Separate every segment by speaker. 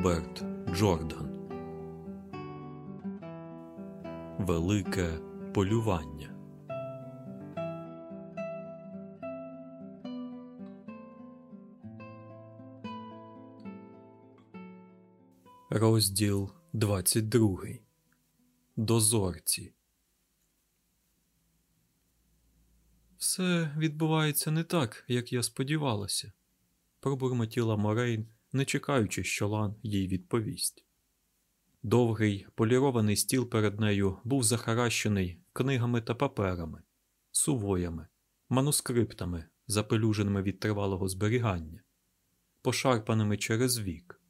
Speaker 1: Роберт Джордан Велике полювання. Розділ 22. Дозорці. Все відбувається не так, як я сподівалася, пробурмотіла Морейн, не чекаючи, що Лан їй відповість. Довгий полірований стіл перед нею був захаращений книгами та паперами, сувоями, манускриптами, запелюженими від тривалого зберігання, пошарпаними через вік,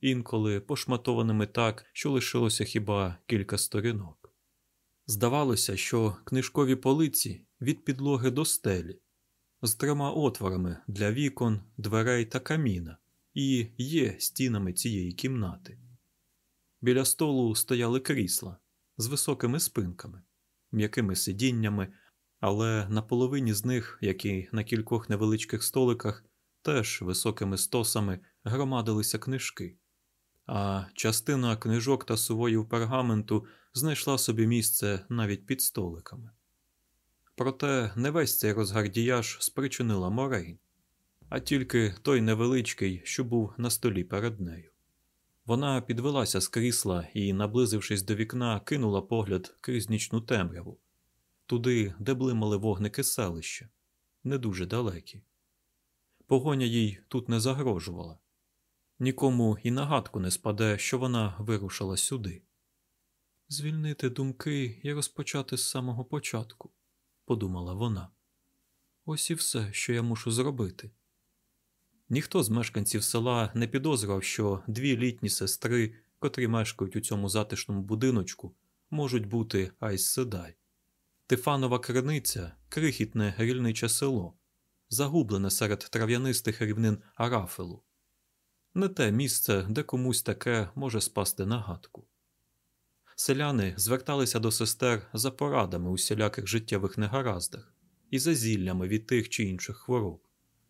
Speaker 1: інколи пошматованими так, що лишилося хіба кілька сторінок. Здавалося, що книжкові полиці від підлоги до стелі, з трьома отворами для вікон, дверей та каміна, і є стінами цієї кімнати. Біля столу стояли крісла з високими спинками, м'якими сидіннями, але на половині з них, як і на кількох невеличких столиках, теж високими стосами громадилися книжки, а частина книжок та сувоїв пергаменту знайшла собі місце навіть під столиками. Проте не весь цей розгардіяж спричинила Морейн, а тільки той невеличкий, що був на столі перед нею. Вона підвелася з крісла і, наблизившись до вікна, кинула погляд крізь нічну темряву, туди, де блимали вогники селища, не дуже далекі. Погоня їй тут не загрожувала. Нікому і нагадку не спаде, що вона вирушила сюди. Звільнити думки і розпочати з самого початку, подумала вона. Ось і все, що я мушу зробити. Ніхто з мешканців села не підозрював, що дві літні сестри, котрі мешкають у цьому затишному будиночку, можуть бути Айс Седай. Тифанова криниця крихітне рільниче село, загублене серед трав'янистих рівнин Арафелу. Не те місце, де комусь таке може спасти нагадку. Селяни зверталися до сестер за порадами у всіляких життєвих негараздах і за зіллями від тих чи інших хвороб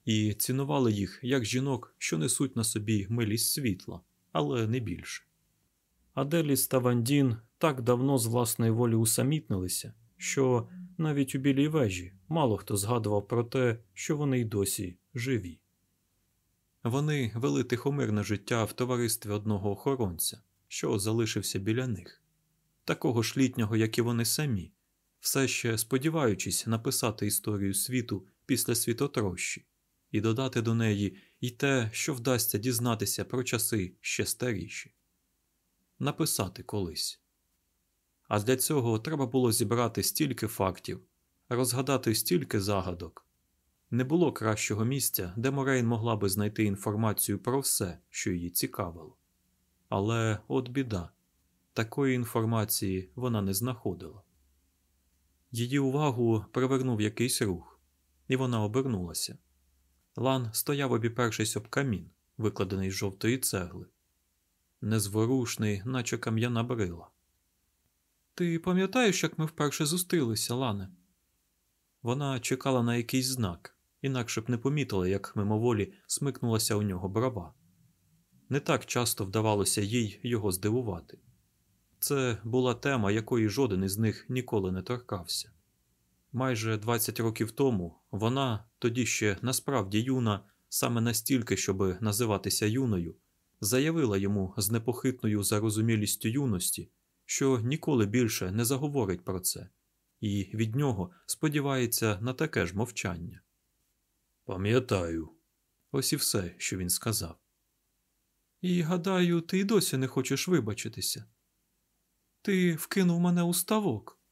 Speaker 1: і цінували їх як жінок, що несуть на собі милість світла, але не більше. Аделіс та Вандін так давно з власної волі усамітнилися, що навіть у білій вежі мало хто згадував про те, що вони й досі живі. Вони вели тихомирне життя в товаристві одного охоронця, що залишився біля них, такого ж літнього, як і вони самі, все ще сподіваючись написати історію світу після світотрощі і додати до неї і те, що вдасться дізнатися про часи ще старіші, написати колись. А для цього треба було зібрати стільки фактів, розгадати стільки загадок. Не було кращого місця, де Морейн могла би знайти інформацію про все, що її цікавило. Але от біда, такої інформації вона не знаходила. Її увагу привернув якийсь рух, і вона обернулася. Лан стояв обіпершись об камін, викладений з жовтої цегли, незворушний, наче кам'яна брила. Ти пам'ятаєш, як ми вперше зустрілися, Лане? Вона чекала на якийсь знак, інакше б не помітила, як мимоволі смикнулася у нього брова. Не так часто вдавалося їй його здивувати. Це була тема, якої жоден із них ніколи не торкався. Майже 20 років тому вона, тоді ще насправді юна, саме настільки, щоб називатися юною, заявила йому з непохитною зарозумілістю юності, що ніколи більше не заговорить про це, і від нього сподівається на таке ж мовчання. Пам'ятаю, ось і все, що він сказав. І гадаю, ти й досі не хочеш вибачитися. Ти вкинув мене у ставок.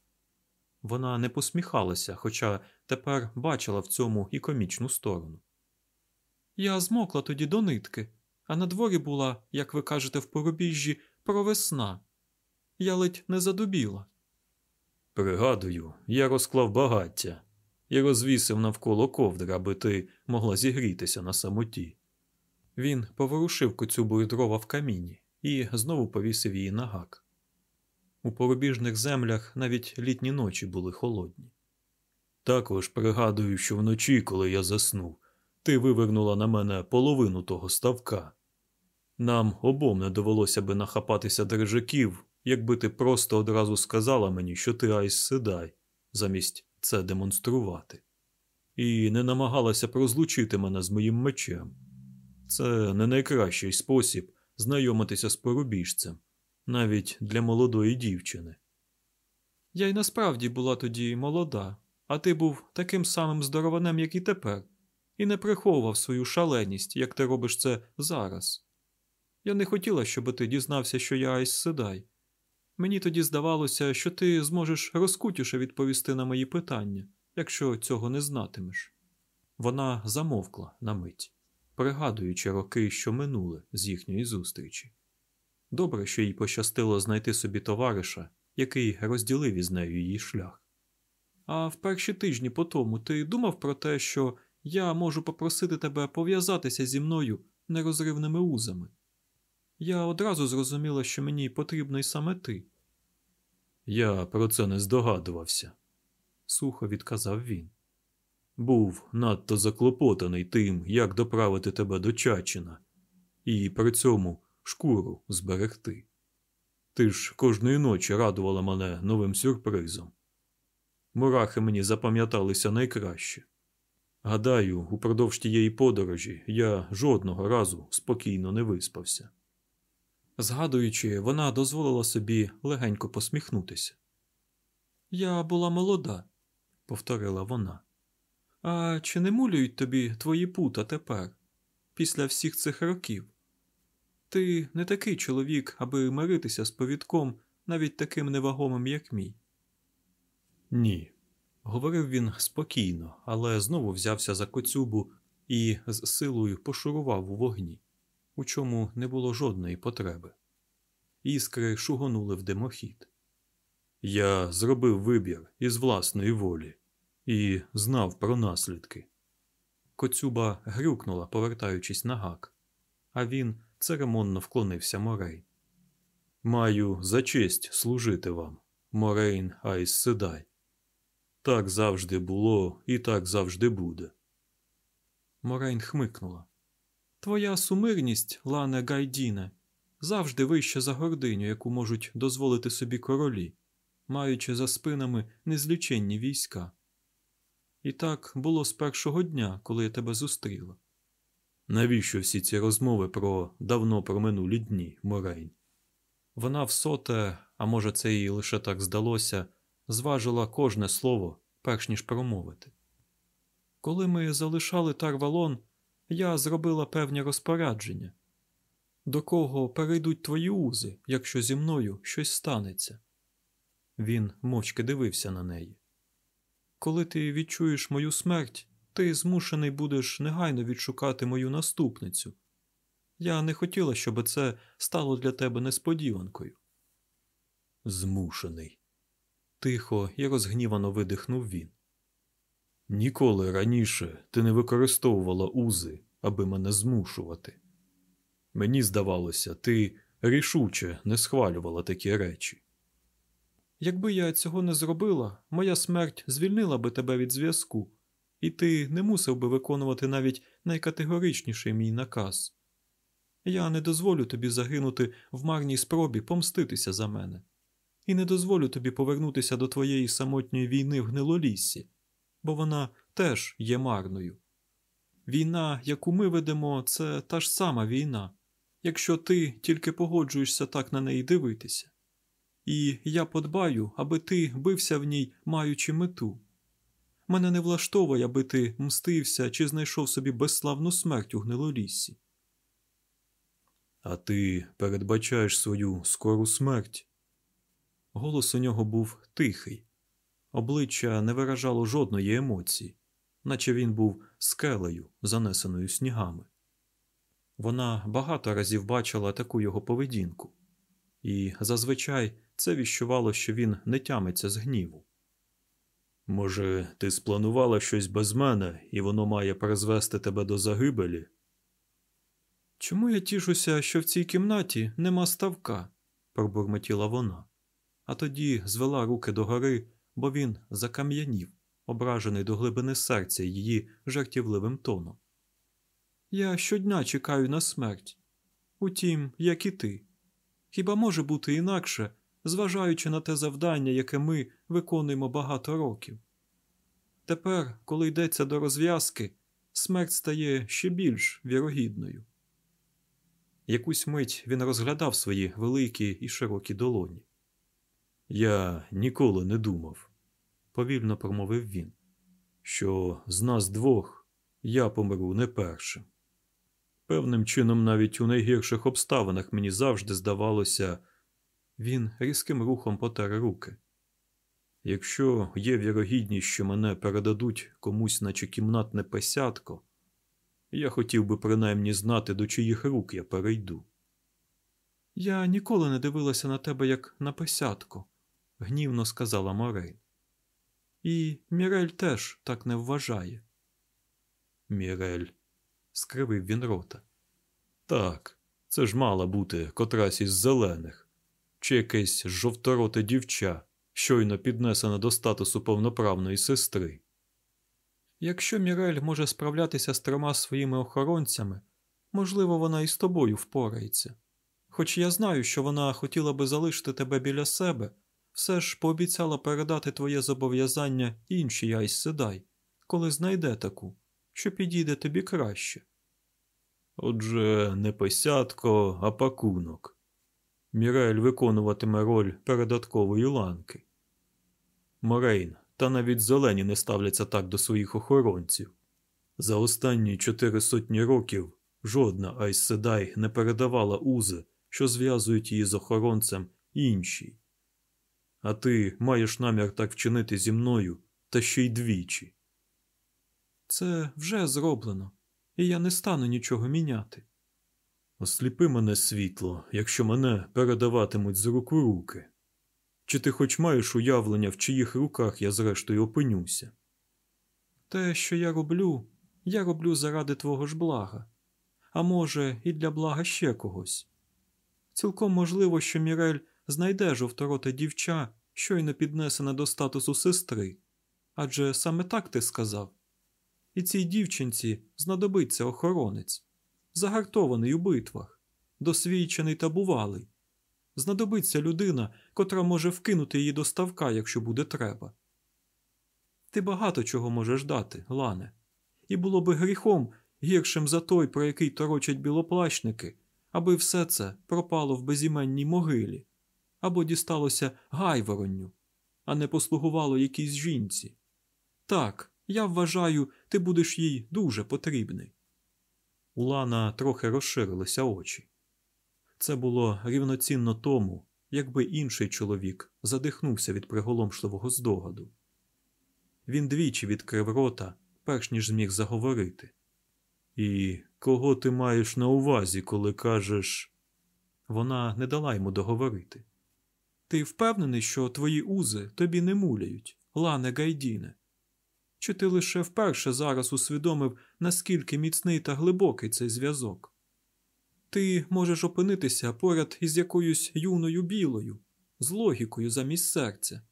Speaker 1: Вона не посміхалася, хоча тепер бачила в цьому і комічну сторону. Я змокла тоді до нитки, а на дворі була, як ви кажете, в порубіжжі провесна. Я ледь не задубіла. Пригадую, я розклав багаття і розвісив навколо ковдра, аби ти могла зігрітися на самоті. Він поворушив коцюбою дрова в каміні і знову повісив її на гак. У порубіжних землях навіть літні ночі були холодні. Також пригадую, що вночі, коли я заснув, ти вивернула на мене половину того ставка. Нам обом не довелося би нахапатися держаків, якби ти просто одразу сказала мені, що ти Айс Седай, замість це демонструвати, і не намагалася прозлучити мене з моїм мечем. Це не найкращий спосіб знайомитися з порубіжцем, навіть для молодої дівчини. Я й насправді була тоді молода, а ти був таким самим здорованем, як і тепер, і не приховував свою шаленість, як ти робиш це зараз. Я не хотіла, щоб ти дізнався, що я Айс Седай. Мені тоді здавалося, що ти зможеш розкутіше відповісти на мої питання, якщо цього не знатимеш. Вона замовкла на мить, пригадуючи роки, що минули з їхньої зустрічі. Добре, що їй пощастило знайти собі товариша, який розділив із нею її шлях. А в перші тижні по тому ти думав про те, що я можу попросити тебе пов'язатися зі мною нерозривними узами. Я одразу зрозуміла, що мені потрібний саме ти. Я про це не здогадувався, сухо відказав він. Був надто заклопотаний тим, як доправити тебе до Чачина, і при цьому шкуру зберегти. Ти ж кожної ночі радувала мене новим сюрпризом. Мурахи мені запам'яталися найкраще. Гадаю, упродовж тієї подорожі я жодного разу спокійно не виспався. Згадуючи, вона дозволила собі легенько посміхнутися. Я була молода, повторила вона. А чи не мулюють тобі твої пута тепер, після всіх цих років? Ти не такий чоловік, аби миритися з повідком, навіть таким невагомим, як мій. Ні, говорив він спокійно, але знову взявся за коцюбу і з силою пошурував у вогні, у чому не було жодної потреби. Іскри шугонули в димохід. Я зробив вибір із власної волі і знав про наслідки. Коцюба грюкнула, повертаючись на гак, а він церемонно вклонився Морей. Маю за честь служити вам, Морейн Айс Седай. Так завжди було і так завжди буде. Морейн хмикнула. Твоя сумирність, Лане Гайдіне, завжди вища за гординю, яку можуть дозволити собі королі, маючи за спинами незліченні війська. І так було з першого дня, коли я тебе зустріла. Навіщо всі ці розмови про давно проминулі дні, Морейн? Вона всоте, а може, це їй лише так здалося, зважила кожне слово, перш ніж промовити. Коли ми залишали Тарвалон, я зробила певні розпорядження. До кого перейдуть твої узи, якщо зі мною щось станеться? Він мовчки дивився на неї. Коли ти відчуєш мою смерть, ти змушений будеш негайно відшукати мою наступницю. Я не хотіла, щоб це стало для тебе несподіванкою. Змушений. Тихо і розгнівано видихнув він. Ніколи раніше ти не використовувала узи, аби мене змушувати. Мені здавалося, ти рішуче не схвалювала такі речі. Якби я цього не зробила, моя смерть звільнила би тебе від зв'язку, і ти не мусив би виконувати навіть найкатегоричніший мій наказ. Я не дозволю тобі загинути в марній спробі помститися за мене, і не дозволю тобі повернутися до твоєї самотньої війни в гнилоліссі, бо вона теж є марною. Війна, яку ми ведемо, це та ж сама війна, якщо ти тільки погоджуєшся так на неї дивитися. І я подбаю, аби ти бився в ній, маючи мету. Мене не влаштовує, аби ти мстився чи знайшов собі безславну смерть у гнилоліссі. А ти передбачаєш свою скору смерть. Голос у нього був тихий, обличчя не виражало жодної емоції, наче він був скелею, занесеною снігами. Вона багато разів бачила таку його поведінку, і зазвичай це віщувало, що він не тямиться з гніву. Може, ти спланувала щось без мене, і воно має призвести тебе до загибелі? Чому я тішуся, що в цій кімнаті нема ставка? пробурмотіла вона, а тоді звела руки догори, бо він закам'янів, ображений до глибини серця її жартівливим тоном. Я щодня чекаю на смерть. Утім, як і ти. Хіба може бути інакше, зважаючи на те завдання, яке ми виконуємо багато років? Тепер, коли йдеться до розв'язки, смерть стає ще більш вірогідною. Якусь мить він розглядав свої великі і широкі долоні. Я ніколи не думав, повільно промовив він, що з нас двох я помру не першим. Певним чином, навіть у найгірших обставинах мені завжди здавалося, він різким рухом потер руки. Якщо є вірогідність, що мене передадуть комусь, наче кімнатне песятко, я хотів би принаймні знати, до чиїх рук я перейду. Я ніколи не дивилася на тебе як на песятко, гнівно сказала Морейн. І Мірель теж так не вважає. Мірель, скривив він рота. Так, це ж мала бути котрась із зелених, чи якесь жовтороте дівча, щойно піднесена до статусу повноправної сестри. Якщо Мірель може справлятися з трьома своїми охоронцями, можливо, вона і з тобою впорається. Хоч я знаю, що вона хотіла би залишити тебе біля себе, все ж пообіцяла передати твоє зобов'язання іншій Айс Седай, коли знайде таку, що підійде тобі краще. Отже, не посядко, а пакунок. Мірель виконуватиме роль передаткової ланки. Морейн, та навіть зелені не ставляться так до своїх охоронців. За останні чотири сотні років жодна Айс Седай не передавала узи, що зв'язують її з охоронцем іншій. А ти маєш намір так вчинити зі мною та ще й двічі. Це вже зроблено, і я не стану нічого міняти. Осліпи мене світло, якщо мене передаватимуть з рук у руки. Чи ти хоч маєш уявлення, в чиїх руках я зрештою опинюся? Те, що я роблю, я роблю заради твого ж блага, а може, і для блага ще когось. Цілком можливо, що Мірель знайде жовтороте дівча, щойно піднесена до статусу сестри, адже саме так ти сказав. І цій дівчинці знадобиться охоронець, загартований у битвах, досвідчений та бувалий. Знадобиться людина, котра може вкинути її до ставка, якщо буде треба. Ти багато чого можеш дати, Лане, і було би гріхом гіршим за той, про який торочать білоплащники, аби все це пропало в безіменній могилі, або дісталося гайворонню, а не послугувало якійсь жінці. Так, я вважаю, ти будеш їй дуже потрібний. У Лана трохи розширилися очі. Це було рівноцінно тому, якби інший чоловік задихнувся від приголомшливого здогаду. Він двічі відкрив рота, перш ніж зміг заговорити. І кого ти маєш на увазі, коли кажеш. Вона не дала йому договорити. Ти впевнений, що твої узи тобі не муляють, лане Гайдіне? Чи ти лише вперше зараз усвідомив, наскільки міцний та глибокий цей зв'язок? Ти можеш опинитися поряд із якоюсь юною білою, з логікою замість серця,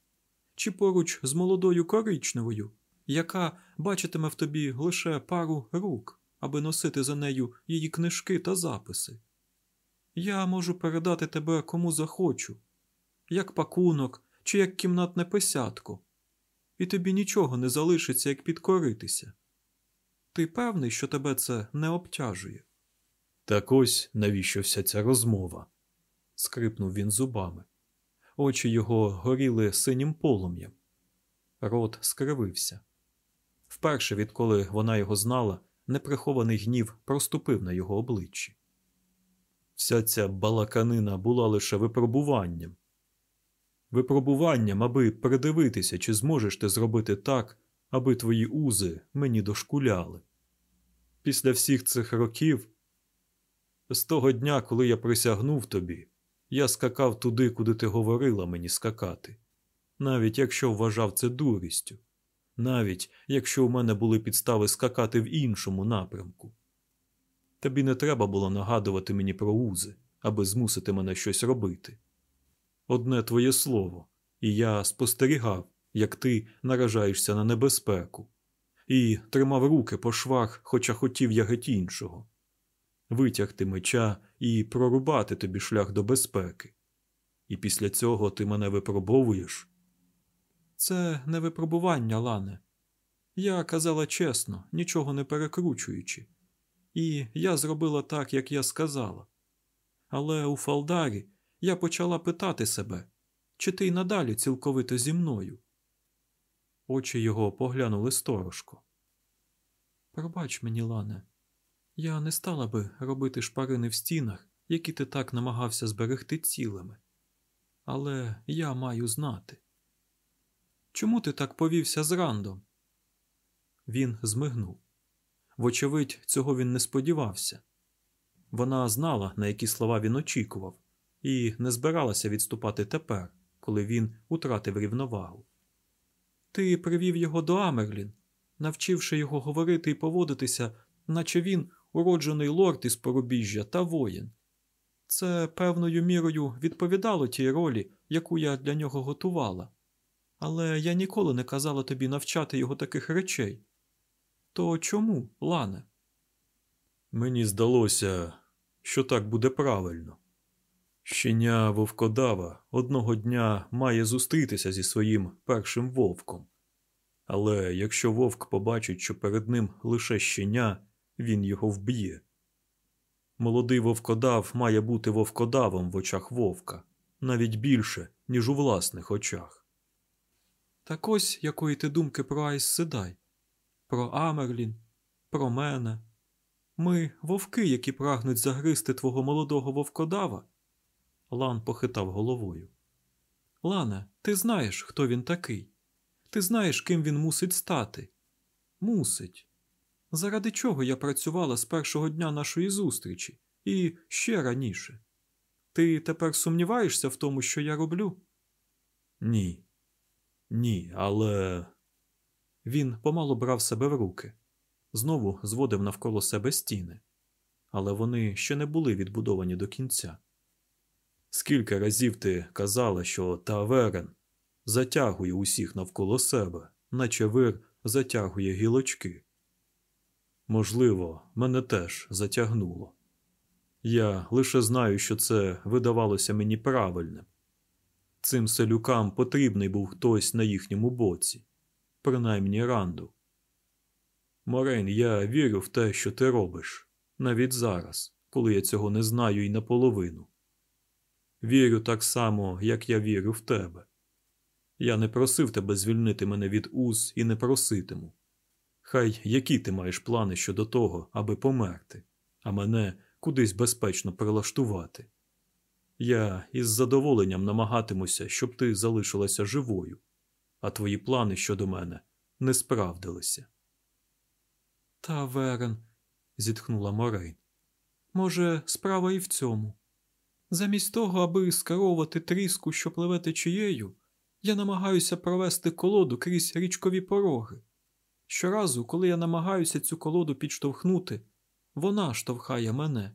Speaker 1: чи поруч з молодою коричневою, яка бачитиме в тобі лише пару рук, аби носити за нею її книжки та записи. Я можу передати тебе кому захочу, як пакунок чи як кімнатне писятко, і тобі нічого не залишиться, як підкоритися. Ти певний, що тебе це не обтяжує? Так ось навіщо вся ця розмова? скрипнув він зубами. Очі його горіли синім полум'ям. Рот скривився. Вперше, відколи вона його знала, неприхований гнів проступив на його обличчі. Вся ця балаканина була лише випробуванням. Випробуванням, аби передивитися, чи зможеш ти зробити так, аби твої узи мені дошкуляли. Після всіх цих років, з того дня, коли я присягнув тобі, я скакав туди, куди ти говорила мені скакати, навіть якщо вважав це дурістю, навіть якщо у мене були підстави скакати в іншому напрямку. Тобі не треба було нагадувати мені про узи, аби змусити мене щось робити. Одне твоє слово, і я спостерігав, як ти наражаєшся на небезпеку, і тримав руки по швах, хоча хотів я геть іншого. витягти меча і прорубати тобі шлях до безпеки. І після цього ти мене випробовуєш? Це не випробування, Лане. Я казала чесно, нічого не перекручуючи. І я зробила так, як я сказала. Але у Фалдарі я почала питати себе, чи ти й надалі цілковито зі мною. Очі його поглянули сторожко. Пробач мені, Лане, я не стала би робити шпарини в стінах, які ти так намагався зберегти цілими. Але я маю знати. Чому ти так повівся з Рандом? Він змигнув. Вочевидь, цього він не сподівався. Вона знала, на які слова він очікував, і не збиралася відступати тепер, коли він утратив рівновагу. Ти привів його до Амерлін, навчивши його говорити і поводитися, наче він уроджений лорд із порубіжжя та воїн. Це певною мірою відповідало тій ролі, яку я для нього готувала. Але я ніколи не казала тобі навчати його таких речей. То чому, Лане? Мені здалося, що так буде правильно. Щеня вовкодава одного дня має зустрітися зі своїм першим вовком. Але якщо вовк побачить, що перед ним лише щеня, він його вб'є. Молодий вовкодав має бути вовкодавом в очах вовка, навіть більше, ніж у власних очах. Так ось якої ти думки про Айс Седай, про Амерлін, про мене. Ми вовки, які прагнуть загризти твого молодого вовкодава. Лан похитав головою. Лане, ти знаєш, хто він такий. Ти знаєш, ким він мусить стати. Мусить. Заради чого я працювала з першого дня нашої зустрічі і ще раніше. Ти тепер сумніваєшся в тому, що я роблю? Ні. Ні, але. Він помало брав себе в руки, знову зводив навколо себе стіни, але вони ще не були відбудовані до кінця. Скільки разів ти казала, що таверен затягує усіх навколо себе, наче вир затягує гілочки. Можливо, мене теж затягнуло. Я лише знаю, що це видавалося мені правильним. Цим селюкам потрібний був хтось на їхньому боці, принаймні ранду. Морейн, я вірю в те, що ти робиш, навіть зараз, коли я цього не знаю і наполовину. Вірю так само, як я вірю в тебе. Я не просив тебе звільнити мене від уз і не проситиму. Хай які ти маєш плани щодо того, аби померти, а мене кудись безпечно прилаштувати. Я із задоволенням намагатимуся, щоб ти залишилася живою, а твої плани щодо мене не справдилися. Та Верен, зітхнула Морейн. Може, справа і в цьому. Замість того, аби скеровувати тріску, що пливе течією, я намагаюся провести колоду крізь річкові пороги. Щоразу, коли я намагаюся цю колоду підштовхнути, вона штовхає мене.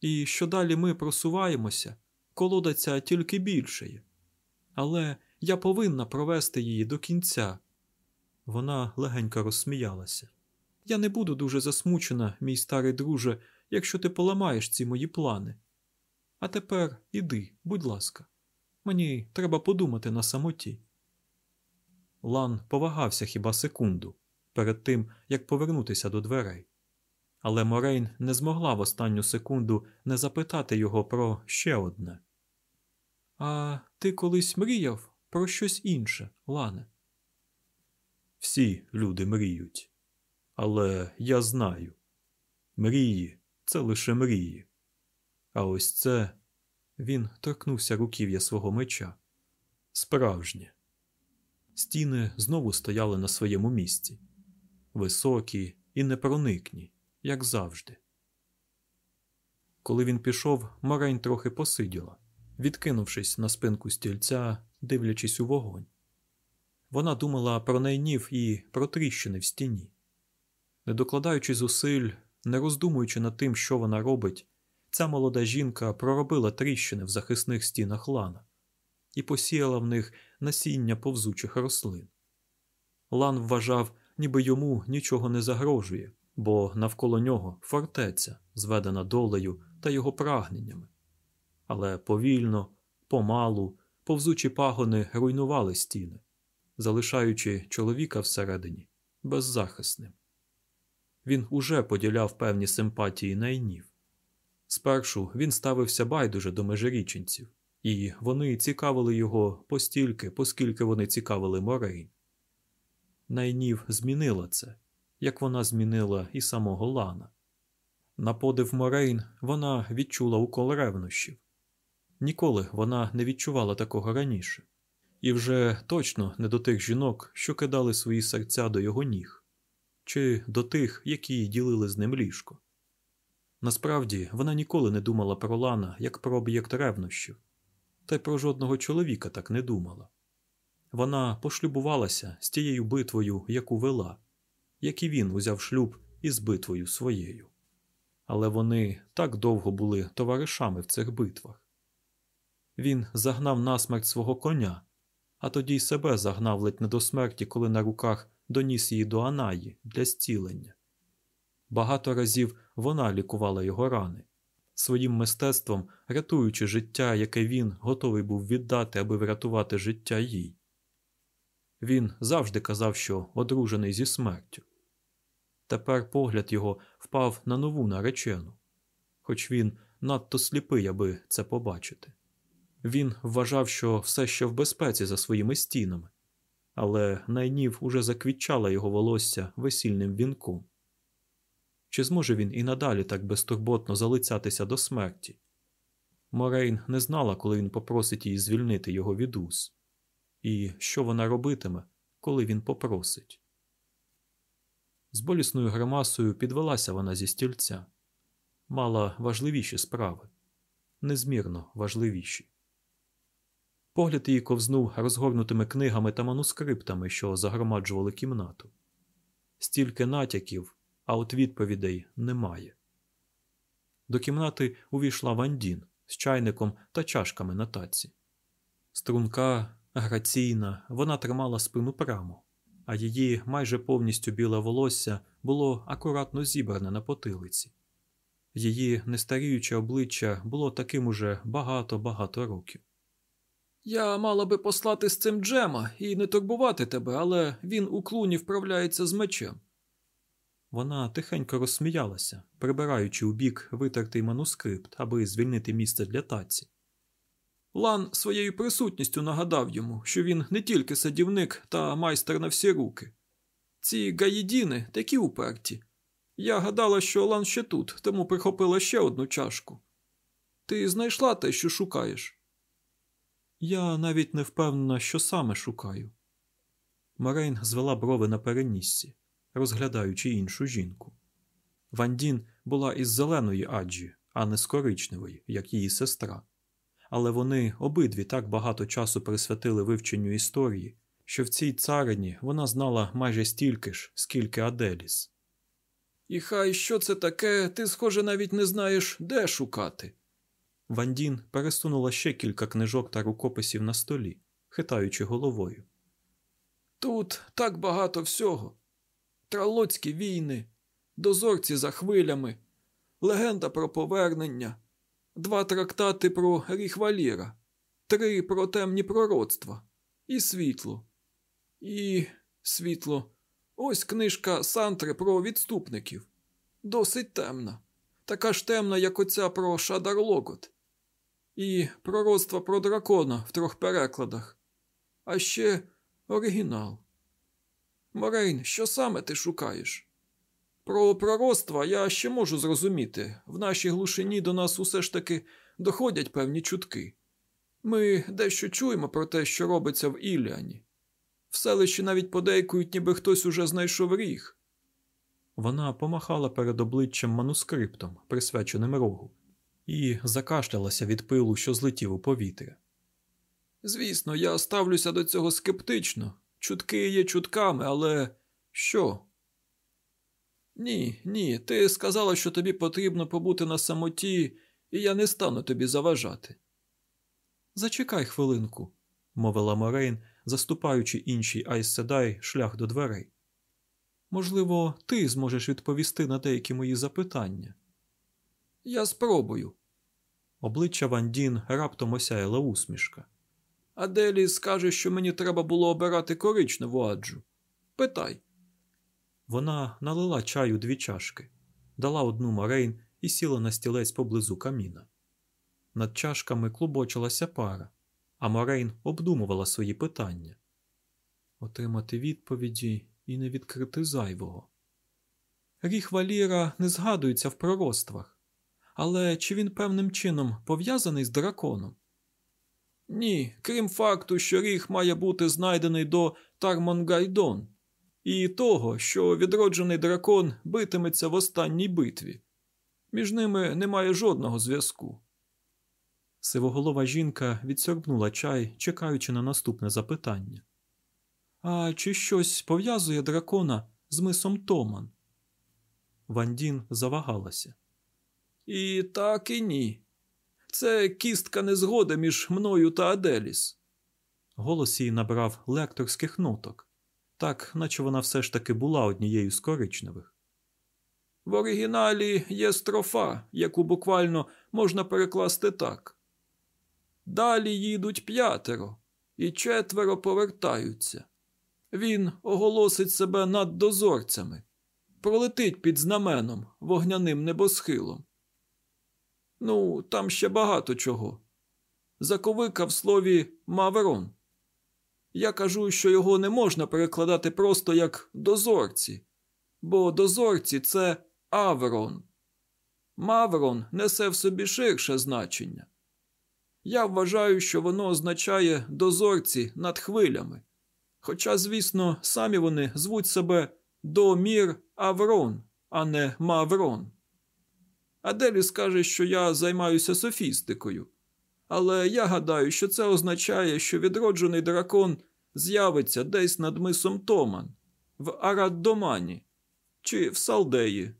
Speaker 1: І що далі ми просуваємося, колода ця тільки більшає. Але я повинна провести її до кінця. Вона легенько розсміялася. Я не буду дуже засмучена, мій старий друже, якщо ти поламаєш ці мої плани. А тепер іди, будь ласка, мені треба подумати на самоті. Лан повагався хіба секунду перед тим, як повернутися до дверей. Але Морейн не змогла в останню секунду не запитати його про ще одне. А ти колись мріяв про щось інше, Лане? Всі люди мріють. Але я знаю мрії це лише мрії. А ось це він торкнувся руків'я свого меча. Справжнє. Стіни знову стояли на своєму місці, високі і непроникні, як завжди. Коли він пішов, Морень трохи посиділа, відкинувшись на спинку стільця, дивлячись у вогонь. Вона думала про найнів і про тріщини в стіні. Не докладаючи зусиль, не роздумуючи над тим, що вона робить, ця молода жінка проробила тріщини в захисних стінах лана і посіяла в них насіння повзучих рослин. Лан вважав, ніби йому нічого не загрожує, бо навколо нього фортеця, зведена долею та його прагненнями. Але повільно, помалу, повзучі пагони руйнували стіни, залишаючи чоловіка всередині беззахисним. Він уже поділяв певні симпатії найнів. Спершу він ставився байдуже до межиріченців, і вони цікавили його постільки, поскільки вони цікавили Морейн. Найнів змінила це, як вона змінила і самого Лана. На подив Морейн вона відчула укол ревнощів. Ніколи вона не відчувала такого раніше, і вже точно не до тих жінок, що кидали свої серця до його ніг, чи до тих, які ділили з ним ліжко. Насправді вона ніколи не думала про Лана як про об'єкт ревнощів, та й про жодного чоловіка так не думала. Вона пошлюбувалася з тією битвою, яку вела, як і він узяв шлюб із битвою своєю. Але вони так довго були товаришами в цих битвах. Він загнав насмерть свого коня, а тоді й себе загнав ледь не до смерті, коли на руках доніс її до Анаї для зцілення. Багато разів вона лікувала його рани, своїм мистецтвом рятуючи життя, яке він готовий був віддати, аби врятувати життя їй. Він завжди казав, що одружений зі смертю. Тепер погляд його впав на нову наречену, хоч він надто сліпий, аби це побачити. Він вважав, що все ще в безпеці за своїми стінами, але найнів уже заквітчала його волосся весільним вінком. Чи зможе він і надалі так безтурботно залицятися до смерті? Морейн не знала, коли він попросить її звільнити його від уз. і що вона робитиме, коли він попросить. З болісною гримасою підвелася вона зі стільця, мала важливіші справи, незмірно важливіші. Погляд її ковзнув розгорнутими книгами та манускриптами, що загромаджували кімнату. Стільки натяків, а от відповідей немає. До кімнати увійшла Вандін з чайником та чашками на таці. Струнка, граційна, вона тримала спину прямо, а її майже повністю біле волосся було акуратно зібране на потилиці. Її нестаріюче обличчя було таким уже багато-багато років.
Speaker 2: Я мала би послати з цим Джема і не турбувати тебе, але він у клуні вправляється з мечем.
Speaker 1: Вона тихенько розсміялася, прибираючи у бік витертий манускрипт, аби звільнити місце для таці.
Speaker 2: Лан своєю присутністю нагадав йому, що він не тільки садівник та майстер на всі руки. Ці гаїдіни такі уперті. Я гадала, що Лан ще тут, тому прихопила ще одну чашку. Ти знайшла те, що шукаєш?
Speaker 1: Я навіть не впевнена, що саме шукаю. Марейн звела брови на переніссі, розглядаючи іншу жінку. Вандін була із зеленої аджі, а не з коричневої, як її сестра. Але вони обидві так багато часу присвятили вивченню історії, що в цій царині вона знала майже стільки ж, скільки Аделіс.
Speaker 2: І хай що це таке, ти, схоже, навіть не знаєш, де шукати.
Speaker 1: Вандін пересунула ще кілька книжок та рукописів на столі, хитаючи головою.
Speaker 2: Тут так багато всього: тралоцькі війни, дозорці за хвилями, легенда про повернення, два трактати про ріхваліра, три про темні пророцтва, і світло. І світло. Ось книжка Сантри про відступників. Досить темна. Така ж темна, як оця про Шадарлогот. І пророцтво про дракона в трьох перекладах. А ще оригінал. Морейн, що саме ти шукаєш? Про пророцтва я ще можу зрозуміти. В нашій глушині до нас усе ж таки доходять певні чутки. Ми дещо чуємо про те, що робиться в Іліані. В селищі навіть подейкують, ніби хтось уже знайшов ріг.
Speaker 1: Вона помахала перед обличчям манускриптом, присвяченим рогу, і закашлялася від пилу, що злетів у повітря.
Speaker 2: Звісно, я ставлюся до цього скептично. Чутки є чутками, але що? Ні, ні, ти сказала, що тобі потрібно побути на самоті, і я не стану тобі заважати.
Speaker 1: Зачекай хвилинку, мовила Морейн, заступаючи іншій Айс Седай шлях до дверей. Можливо, ти зможеш відповісти на деякі мої запитання.
Speaker 2: Я спробую.
Speaker 1: Обличчя Вандін раптом осяяла усмішка.
Speaker 2: Аделі скаже, що мені треба було обирати коричневу аджу. Питай.
Speaker 1: Вона налила чаю дві чашки, дала одну Морейн і сіла на стілець поблизу каміна. Над чашками клубочилася пара, а Морейн обдумувала свої питання. Отримати відповіді і не відкрити зайвого. Ріх Валіра не згадується в пророцтвах, але чи він певним чином пов'язаний з драконом?
Speaker 2: Ні, крім факту, що ріг має бути знайдений до Тармонгайдон, і того, що відроджений дракон битиметься в останній битві. Між ними немає жодного зв'язку.
Speaker 1: Сивоголова жінка відсорбнула чай, чекаючи на наступне запитання. А чи щось пов'язує дракона з мисом Томан? Вандін завагалася.
Speaker 2: І так і ні. Це кістка незгоди між мною та Аделіс.
Speaker 1: Голос її набрав лекторських ноток, так наче вона все ж таки була однією з коричневих.
Speaker 2: В оригіналі є строфа, яку буквально можна перекласти так. Далі їдуть п'ятеро, і четверо повертаються. Він оголосить себе над дозорцями, пролетить під знаменом вогняним небосхилом. Ну, там ще багато чого. Заковика в слові Маверон. Я кажу, що його не можна перекладати просто як дозорці, бо дозорці це Аверон. Маверон несе в собі ширше значення. Я вважаю, що воно означає дозорці над хвилями. Хоча, звісно, самі вони звуть себе Домір Аврон, а не Маврон. Аделі скаже, що я займаюся софістикою, але я гадаю, що це означає, що відроджений дракон з'явиться десь над мисом Томан, в Араддомані чи в Салдеї.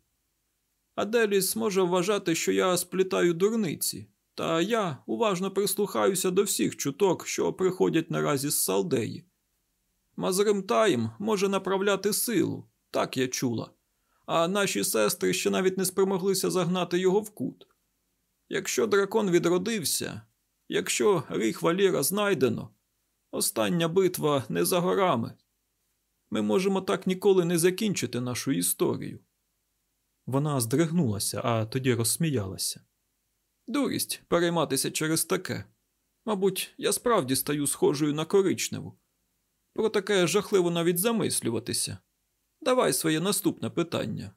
Speaker 2: Аделіс може вважати, що я сплітаю дурниці, та я уважно прислухаюся до всіх чуток, що приходять наразі з Салдеї. Мазримтаєм може направляти силу, так я чула, а наші сестри ще навіть не спромоглися загнати його в кут. Якщо дракон відродився, якщо ріх Валіра знайдено, остання битва не за горами. Ми можемо так ніколи не закінчити нашу історію.
Speaker 1: Вона здригнулася, а тоді розсміялася.
Speaker 2: Дурість перейматися через таке. Мабуть, я справді стаю схожою на коричневу. Про таке жахливо навіть замислюватися. Давай своє наступне питання.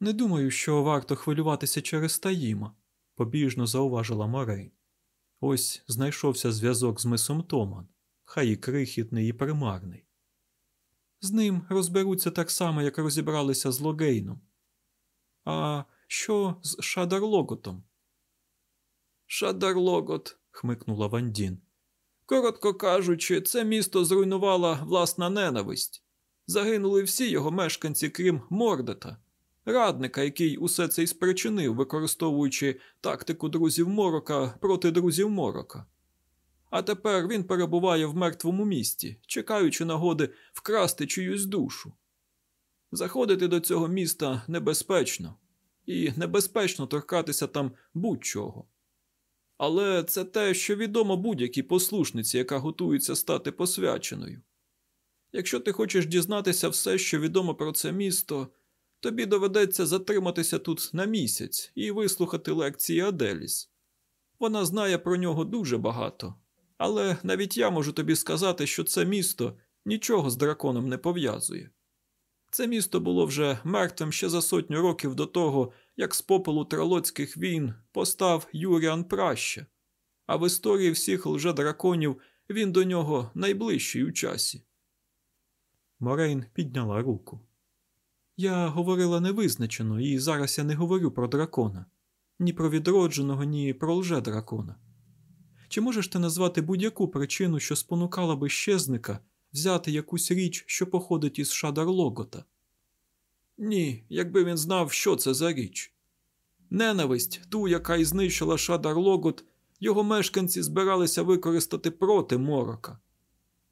Speaker 1: Не думаю, що варто хвилюватися через Таїма, побіжно зауважила Морей. Ось знайшовся зв'язок з мисом Томан, хай і крихітний і примарний. З ним розберуться так само, як розібралися з Логейном. А що з Шадарлоготом?
Speaker 2: Шадарлогот,
Speaker 1: хмикнула Вандін.
Speaker 2: Коротко кажучи, це місто зруйнувала власна ненависть. Загинули всі його мешканці, крім Мордета, радника, який усе це й спричинив, використовуючи тактику друзів Морока проти друзів Морока. А тепер він перебуває в мертвому місті, чекаючи нагоди вкрасти чиюсь душу. Заходити до цього міста небезпечно, і небезпечно торкатися там будь-чого. Але це те, що відомо будь-якій послушниці, яка готується стати посвяченою. Якщо ти хочеш дізнатися все, що відомо про це місто, тобі доведеться затриматися тут на місяць і вислухати лекції Аделіс. Вона знає про нього дуже багато, але навіть я можу тобі сказати, що це місто нічого з драконом не пов'язує. Це місто було вже мертвим ще за сотню років до того, як з попелу тролоцьких війн постав Юріан Праща, а в історії всіх лжедраконів він до нього найближчий у часі.
Speaker 1: Морейн підняла руку. Я говорила невизначено, і зараз я не говорю про дракона, ні про відродженого, ні про лжедракона. Чи можеш ти назвати будь-яку причину, що спонукала би щезника взяти якусь річ, що походить із Шадарлогота?
Speaker 2: Ні, якби він знав, що це за річ. Ненависть, ту, яка й знищила Шадарлогот, його мешканці збиралися використати проти морока.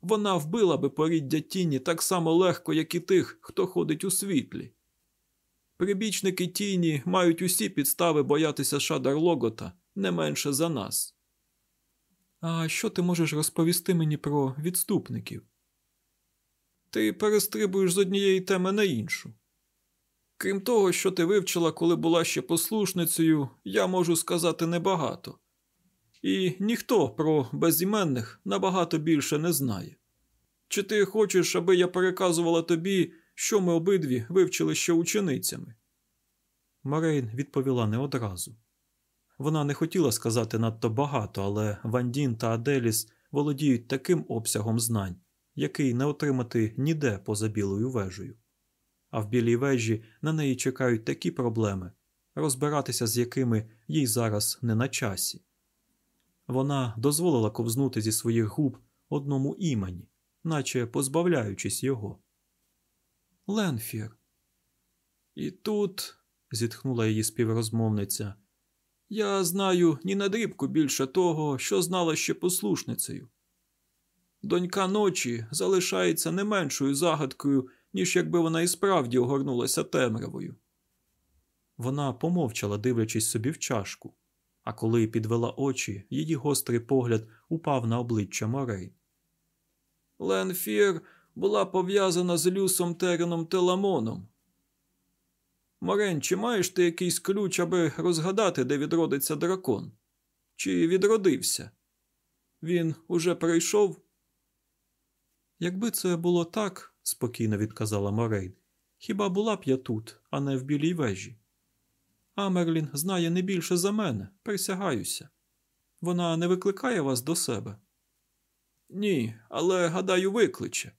Speaker 2: Вона вбила би поріддя тіні так само легко, як і тих, хто ходить у світлі. Прибічники тіні мають усі підстави боятися Шадар Логота не менше за нас.
Speaker 1: А що ти можеш розповісти мені про відступників?
Speaker 2: Ти перестрибуєш з однієї теми на іншу. Крім того, що ти вивчила, коли була ще послушницею, я можу сказати небагато. І ніхто про безіменних набагато більше не знає. Чи ти хочеш, аби я переказувала тобі, що ми обидві вивчили ще ученицями?
Speaker 1: Морейн відповіла не одразу. Вона не хотіла сказати надто багато, але Вандін та Аделіс володіють таким обсягом знань, який не отримати ніде поза білою вежею. А в білій вежі на неї чекають такі проблеми, розбиратися з якими їй зараз не на часі. Вона дозволила ковзнути зі своїх губ одному імені, наче позбавляючись його.
Speaker 2: Ленфір. І тут,
Speaker 1: зітхнула її співрозмовниця,
Speaker 2: я знаю ні на дрібку більше того, що знала ще послушницею. Донька ночі залишається не меншою загадкою, ніж якби вона і справді огорнулася темрявою.
Speaker 1: Вона помовчала, дивлячись собі в чашку, а коли підвела очі, її гострий погляд упав на обличчя Морей.
Speaker 2: Ленфір була пов'язана з Люсом Тереном Теламоном. Морен, чи маєш ти якийсь ключ, аби розгадати, де відродиться дракон? Чи відродився? Він уже прийшов?
Speaker 1: Якби це було так, спокійно відказала Морейн, хіба була б я тут, а не в білій вежі? Амерлін знає не більше за мене, присягаюся. Вона не викликає вас до себе.
Speaker 2: Ні, але, гадаю, викличе.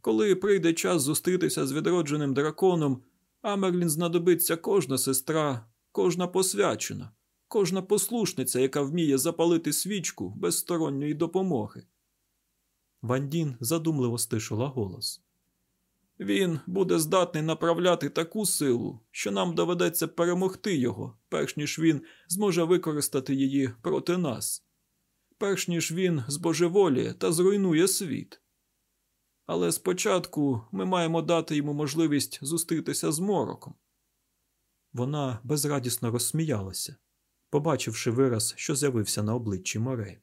Speaker 2: Коли прийде час зустрітися з відродженим драконом, Амерлін знадобиться кожна сестра, кожна посвячена, кожна послушниця, яка вміє запалити свічку без сторонньої допомоги.
Speaker 1: Вандін задумливо стишила голос.
Speaker 2: Він буде здатний направляти таку силу, що нам доведеться перемогти його, перш ніж він зможе використати її проти нас, перш ніж він збожеволіє та зруйнує світ. Але спочатку ми маємо дати йому можливість зустрітися з мороком.
Speaker 1: Вона безрадісно розсміялася, побачивши вираз, що з'явився на обличчі Морей.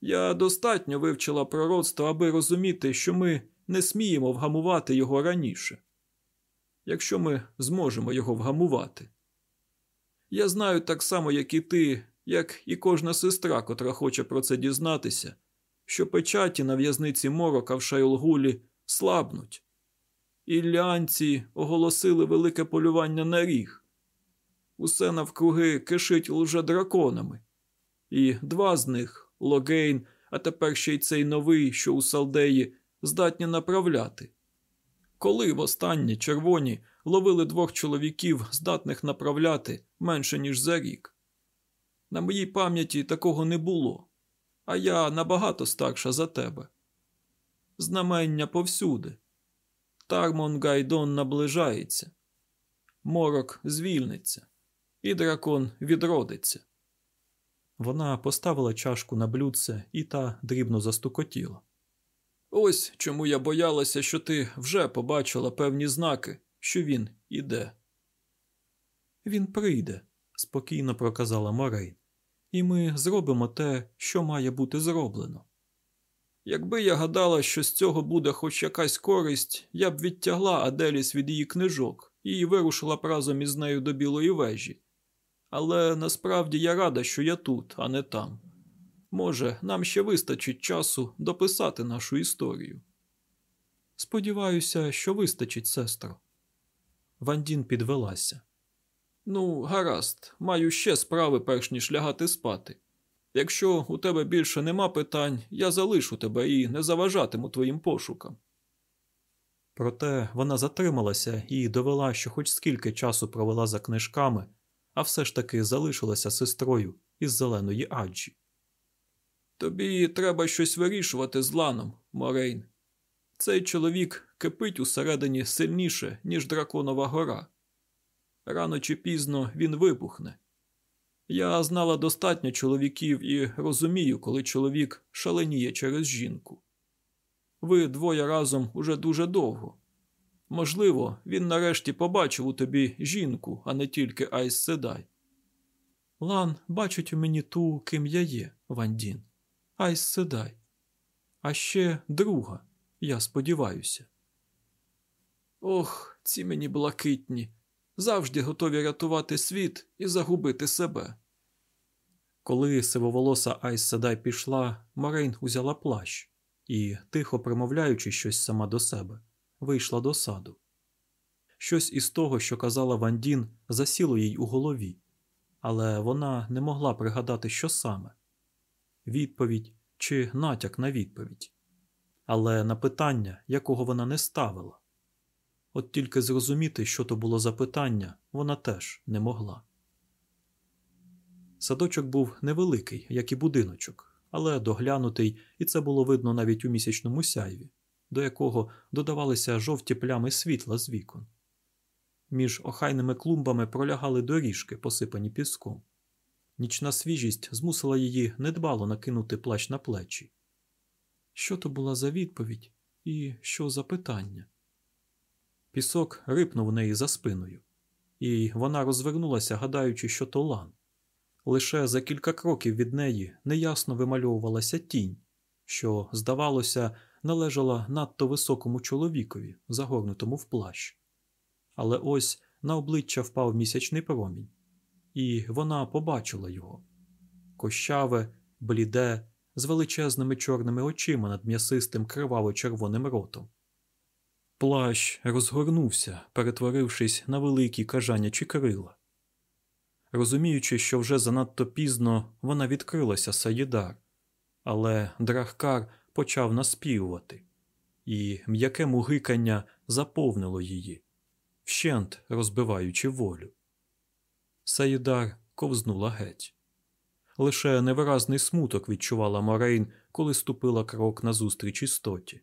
Speaker 2: Я достатньо вивчила пророцтво, аби розуміти, що ми не сміємо вгамувати його раніше, якщо ми зможемо його вгамувати. Я знаю так само, як і ти, як і кожна сестра, котра хоче про це дізнатися, що печаті на в'язниці Морока в Шайлгулі слабнуть. Іллянці оголосили велике полювання на ріг. Усе навкруги кишить лжедраконами, і два з них Логейн, а тепер ще й цей новий, що у Салдеї, здатні направляти. Коли востаннє червоні ловили двох чоловіків, здатних направляти менше, ніж за рік. На моїй пам'яті такого не було, а я набагато старша за тебе. Знамення повсюди. Тармон Гайдон наближається, морок звільниться, і дракон відродиться.
Speaker 1: Вона поставила чашку на блюдце і та дрібно застукотіла.
Speaker 2: Ось чому я боялася, що ти вже побачила певні знаки, що він іде.
Speaker 1: Він прийде, спокійно проказала Морей, і ми зробимо те, що має бути зроблено.
Speaker 2: Якби я гадала, що з цього буде хоч якась користь, я б відтягла Аделіс від її книжок і вирушила б разом із нею до білої вежі. Але насправді я рада, що я тут, а не там. Може, нам ще вистачить часу дописати нашу історію.
Speaker 1: Сподіваюся, що вистачить, сестро. Вандін підвелася.
Speaker 2: Ну, гаразд, маю ще справи, перш ніж лягати спати. Якщо у тебе більше нема питань, я залишу тебе і не заважатиму твоїм пошукам.
Speaker 1: Проте вона затрималася і довела, що хоч скільки часу провела за книжками, а все ж таки залишилася сестрою із зеленої аджі.
Speaker 2: Тобі треба щось вирішувати з ланом, Морейн. Цей чоловік кипить усередині сильніше, ніж драконова гора. Рано чи пізно він вибухне. Я знала достатньо чоловіків і розумію, коли чоловік шаленіє через жінку. Ви двоє разом уже дуже довго. Можливо, він нарешті побачив у тобі жінку, а не тільки Айс Седай.
Speaker 1: Лан бачить у мені ту, ким я є, Вандін. Айс Седай. А ще друга, я сподіваюся.
Speaker 2: Ох, ці мені блакитні, завжди готові рятувати світ і загубити себе.
Speaker 1: Коли сивоволоса Айс Седай пішла, Морейн узяла плащ і, тихо примовляючи щось сама до себе, вийшла до саду. Щось із того, що казала Вандін, засіло їй у голові, але вона не могла пригадати, що саме відповідь чи натяк на відповідь, але на питання, якого вона не ставила. От тільки зрозуміти, що то було за питання, вона теж не могла. Садочок був невеликий, як і будиночок, але доглянутий, і це було видно навіть у місячному сяйві, до якого додавалися жовті плями світла з вікон. Між охайними клумбами пролягали доріжки, посипані піском. Нічна свіжість змусила її недбало накинути плащ на плечі. Що то була за відповідь і що за питання? Пісок рипнув у неї за спиною, і вона розвернулася, гадаючи, що то лан. Лише за кілька кроків від неї неясно вимальовувалася тінь, що, здавалося, належала надто високому чоловікові, загорнутому в плащ. Але ось на обличчя впав місячний промінь, і вона побачила його кощаве, бліде, з величезними чорними очима над м'ясистим криваво-червоним ротом. Плащ розгорнувся, перетворившись на великі кажанячі крила. Розуміючи, що вже занадто пізно вона відкрилася Саїдар, але Драхкар почав наспівувати, і м'яке мугикання заповнило її, вщент розбиваючи волю. Саїдар ковзнула геть. Лише невиразний смуток відчувала Морейн, коли ступила крок назустріч істоті.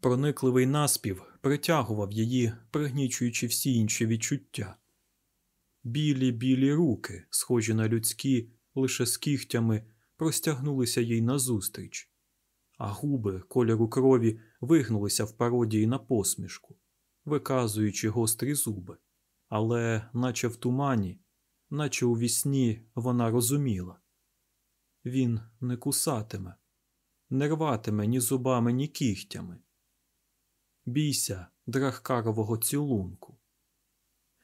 Speaker 1: Проникливий наспів притягував її, пригнічуючи всі інші відчуття. Білі білі руки, схожі на людські, лише з кігтями, простягнулися їй назустріч, а губи кольору крові вигнулися в пародії на посмішку, виказуючи гострі зуби. Але, наче в тумані, наче у вісні, вона розуміла він не кусатиме, не рватиме ні зубами, ні кігтями. Бійся драхкарового цілунку.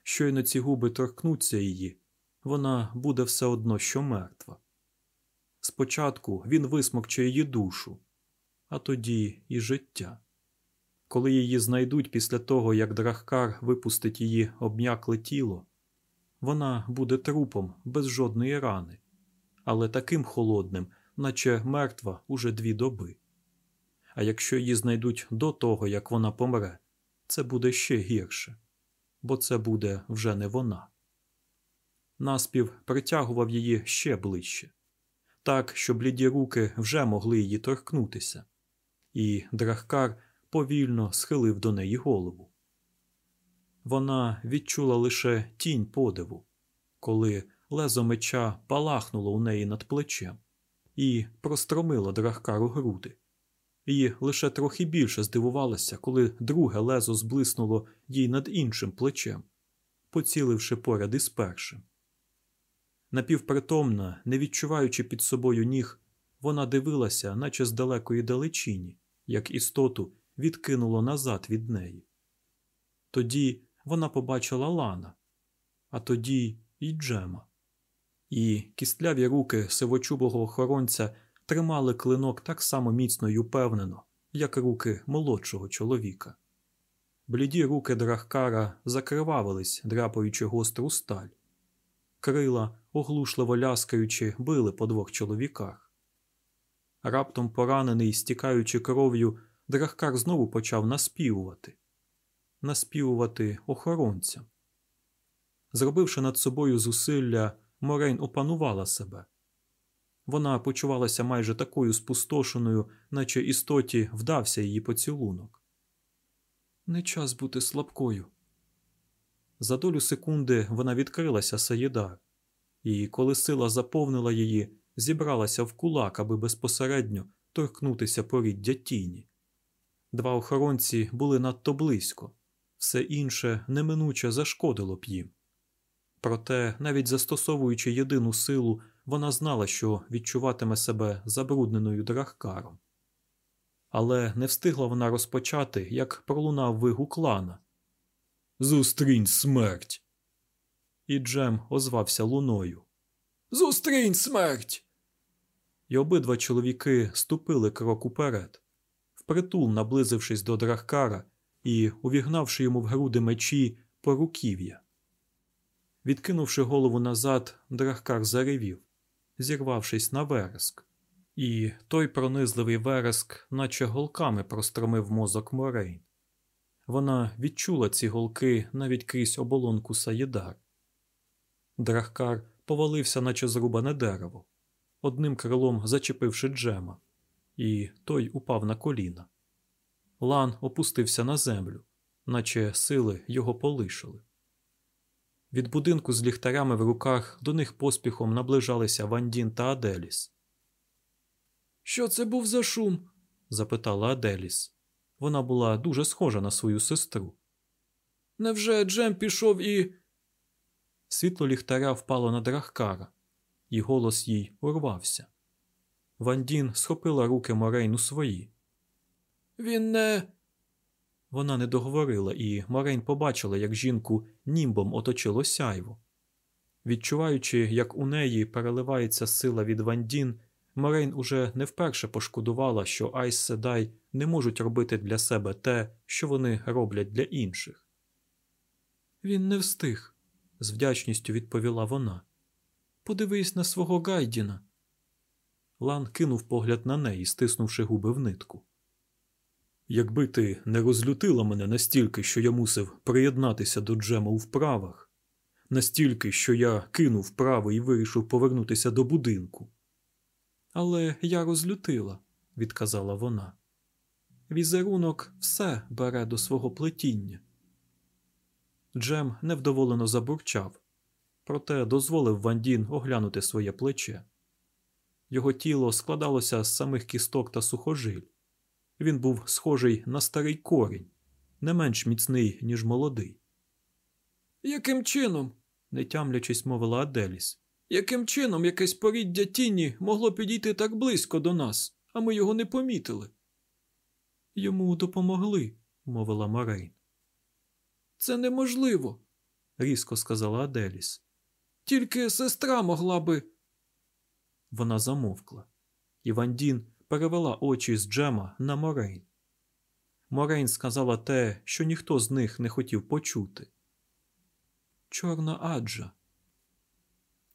Speaker 1: Щойно ці губи торкнуться її, вона буде все одно що мертва. Спочатку він висмокче її душу, а тоді і життя. Коли її знайдуть після того, як Драхкар випустить її обм'якле тіло, вона буде трупом без жодної рани, але таким холодним, наче мертва уже дві доби. А якщо її знайдуть до того, як вона помре, це буде ще гірше, бо це буде вже не вона. Наспів притягував її ще ближче, так, що бліді руки вже могли її торкнутися, і Драхкар повільно схилив до неї голову. Вона відчула лише тінь подиву, коли лезо меча палахнуло у неї над плечем і простромило Драхкару груди. І лише трохи більше здивувалася, коли друге лезо зблиснуло їй над іншим плечем, поціливши поряд із першим. Напівпритомна, не відчуваючи під собою ніг, вона дивилася, наче з далекої далечині, як істоту відкинуло назад від неї. Тоді вона побачила Лана, а тоді й Джема. І кістляві руки сивочубого охоронця тримали клинок так само міцно й упевнено, як руки молодшого чоловіка. Бліді руки Драхкара закривавились, драпаючи гостру сталь. Крила, оглушливо ляскаючи, били по двох чоловіках. Раптом поранений, стікаючи кров'ю, Драхкар знову почав наспівувати. Наспівувати охоронцям. Зробивши над собою зусилля, Морейн опанувала себе. Вона почувалася майже такою спустошеною, наче істоті вдався її поцілунок. Не час бути слабкою. За долю секунди вона відкрилася Саїдар, і, коли сила заповнила її, зібралася в кулак, аби безпосередньо торкнутися поріддя тіні. Два охоронці були надто близько, все інше неминуче зашкодило б їм. Проте, навіть застосовуючи єдину силу, вона знала, що відчуватиме себе забрудненою драхкаром. Але не встигла вона розпочати, як пролунав вигук лана. Зустрінь смерть. І Джем озвався луною.
Speaker 2: Зустрінь смерть!
Speaker 1: І обидва чоловіки ступили крок уперед, впритул наблизившись до Драхкара і увігнавши йому в груди мечі по руків'я. Відкинувши голову назад, Драхкар заревів, зірвавшись на вереск, і той пронизливий вереск, наче голками простромив мозок Морейн. Вона відчула ці голки навіть крізь оболонку Саєдар. Драхкар повалився, наче зрубане дерево, одним крилом зачепивши Джема, і той упав на коліна. Лан опустився на землю, наче сили його полишили. Від будинку з ліхтарями в руках до них поспіхом наближалися Вандін та Аделіс.
Speaker 2: Що це був за шум?
Speaker 1: запитала Аделіс. Вона була дуже схожа на свою сестру.
Speaker 2: Невже Джем пішов і.
Speaker 1: Світло ліхтаря впало на Драхкара, і голос їй урвався. Вандін схопила руки Морейн у свої.
Speaker 2: Він не.
Speaker 1: Вона не договорила, і Морейн побачила, як жінку німбом оточило сяйво. Відчуваючи, як у неї переливається сила від Вандін, Морейн уже не вперше пошкодувала, що Айс Седай не можуть робити для себе те, що вони роблять для інших. Він не встиг, з вдячністю відповіла вона. Подивись на свого Гайдіна. Лан кинув погляд на неї, стиснувши губи в нитку. Якби ти не розлютила мене настільки, що я мусив приєднатися до Джема у вправах, настільки, що я кинув вправи і вирішив повернутися до будинку. Але я розлютила, відказала вона. Візерунок все бере до свого плетіння. Джем невдоволено забурчав, проте дозволив Вандін оглянути своє плече. Його тіло складалося з самих кісток та сухожиль. Він був схожий на старий корінь, не менш міцний, ніж молодий.
Speaker 2: Яким чином?
Speaker 1: не тямлячись, мовила Аделіс.
Speaker 2: Яким чином якесь поріддя тіні могло підійти так близько до нас, а ми його не помітили?
Speaker 1: Йому допомогли, мовила Морейн.
Speaker 2: Це неможливо,
Speaker 1: різко сказала Аделіс.
Speaker 2: Тільки сестра могла би.
Speaker 1: Вона замовкла, і Вандін перевела очі з Джема на Морейн. Морейн сказала те, що ніхто з них не хотів почути. Чорна аджа.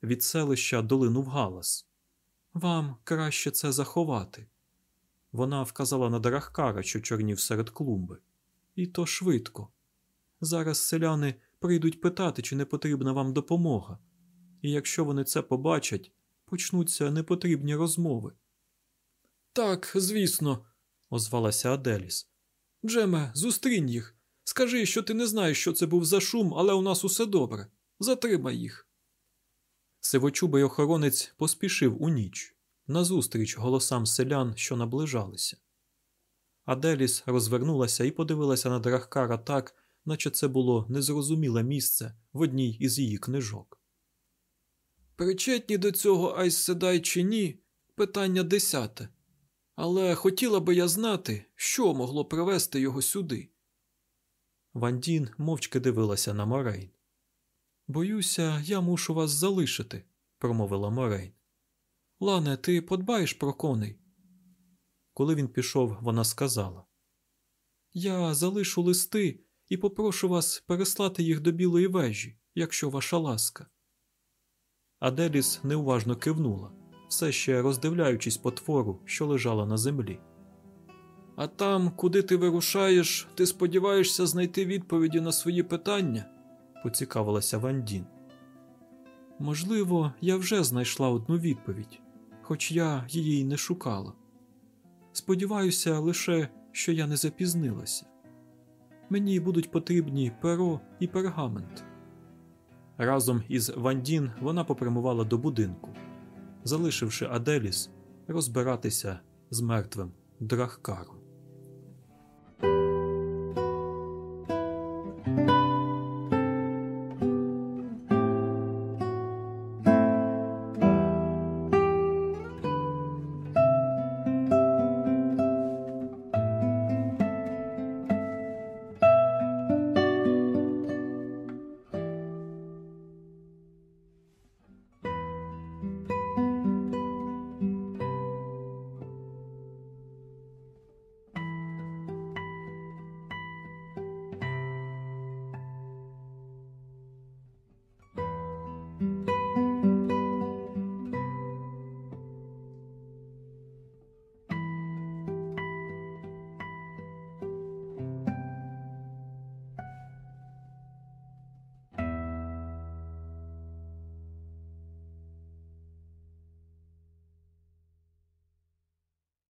Speaker 1: Від селища долинув галас. Вам краще це заховати. Вона вказала на Дарахкара, що чорнів серед клумби. І то швидко. Зараз селяни прийдуть питати, чи не потрібна вам допомога. І якщо вони це побачать, почнуться непотрібні розмови.
Speaker 2: Так, звісно,
Speaker 1: озвалася Аделіс.
Speaker 2: Джеме, зустрінь їх. Скажи, що ти не знаєш, що це був за шум, але у нас усе добре. Затримай їх.
Speaker 1: Сивочубий охоронець поспішив у ніч, назустріч голосам селян, що наближалися. Аделіс розвернулася і подивилася на Драхкара так, наче це було незрозуміле місце в одній із її книжок.
Speaker 2: Причетні до цього Айс Седай чи ні, питання десяте. Але хотіла би я знати, що могло привести його сюди.
Speaker 1: Вандін мовчки дивилася на Морейн. Боюся, я мушу вас залишити, промовила Морейн. Лане, ти подбаєш про коней. Коли він пішов, вона сказала: Я залишу листи і попрошу вас переслати їх до білої вежі, якщо ваша ласка. Аделіс неуважно кивнула, все ще роздивляючись потвору, що лежала на землі.
Speaker 2: А там, куди ти вирушаєш, ти сподіваєшся знайти відповіді на свої питання?
Speaker 1: поцікавилася Вандін. Можливо, я вже знайшла одну відповідь, хоч я її й не шукала. Сподіваюся лише, що я не запізнилася. Мені будуть потрібні перо і пергамент. Разом із Вандін вона попрямувала до будинку, залишивши Аделіс розбиратися з мертвим Драхкаром.